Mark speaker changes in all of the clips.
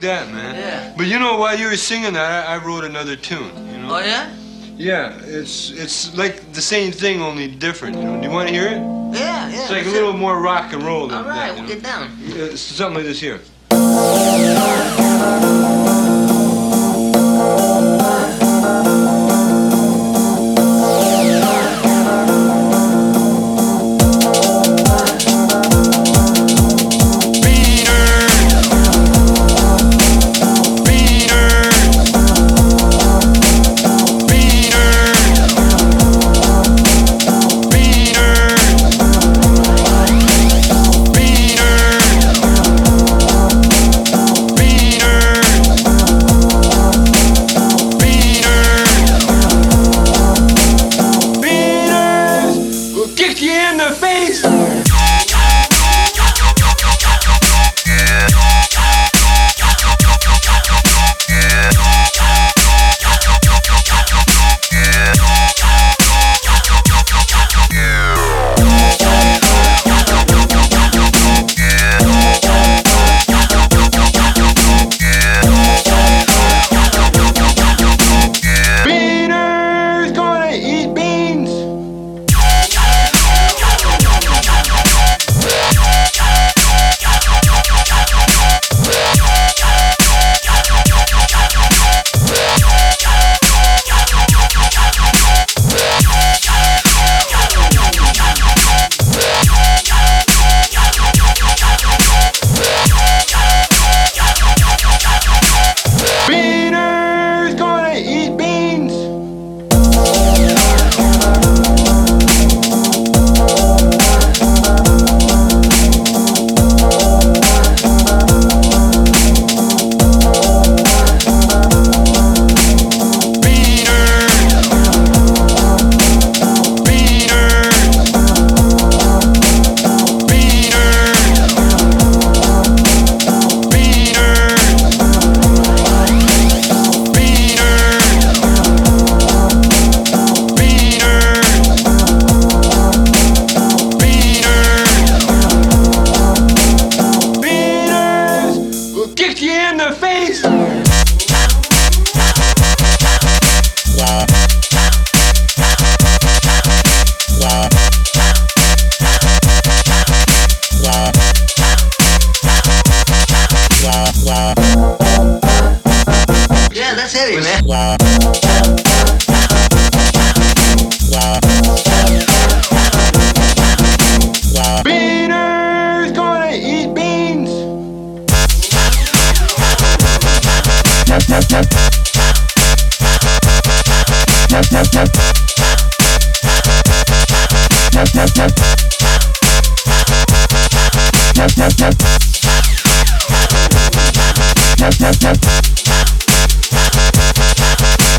Speaker 1: that, man.
Speaker 2: Yeah.
Speaker 1: But you know, while you were singing that, I, I wrote another tune. You know.
Speaker 2: Oh yeah?
Speaker 1: Yeah, it's it's like the same thing, only different. You know. Do you want to hear it?
Speaker 2: Yeah, yeah.
Speaker 1: It's like a little
Speaker 2: it.
Speaker 1: more rock and roll than
Speaker 2: All right,
Speaker 1: that.
Speaker 2: we'll
Speaker 1: you
Speaker 2: get down.
Speaker 1: know? Uh, something like this here.
Speaker 2: Heavy, man.
Speaker 1: Gonna eat beans.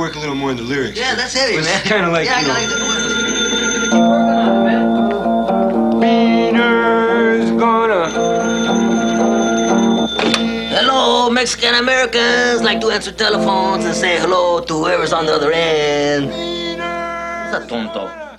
Speaker 1: work a little more in the lyrics.
Speaker 2: Yeah, that's heavy,
Speaker 1: It's kinda like,
Speaker 2: yeah,
Speaker 1: you
Speaker 2: I
Speaker 1: know-
Speaker 2: gotta
Speaker 1: Beaters gonna.
Speaker 2: Hello, Mexican Americans. Like to answer telephones and say hello to whoever's on the other end.
Speaker 1: Beaters.
Speaker 2: Está tonto.